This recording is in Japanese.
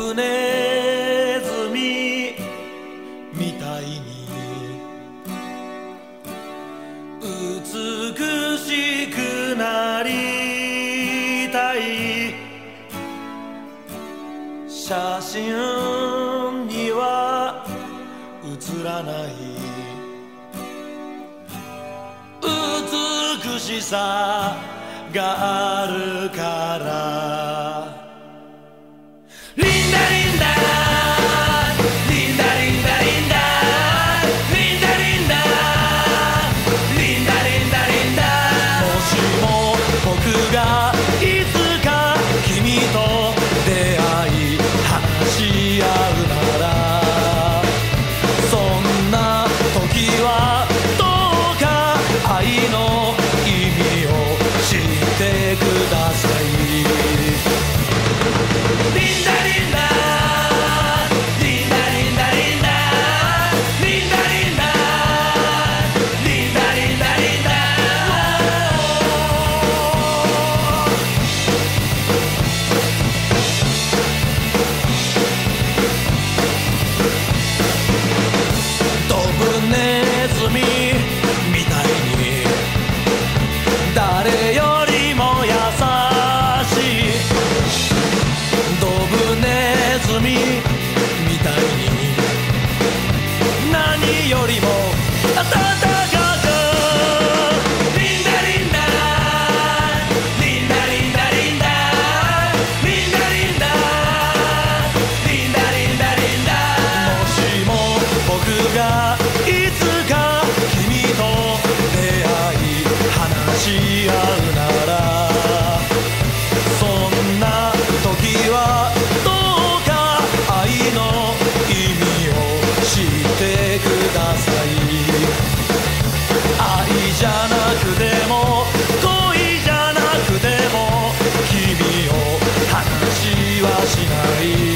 ブネズミみたいに美しくなりたい。写真には写らない美しさがあるから。し合うなじゃなくても恋じゃなくても君を話はしない。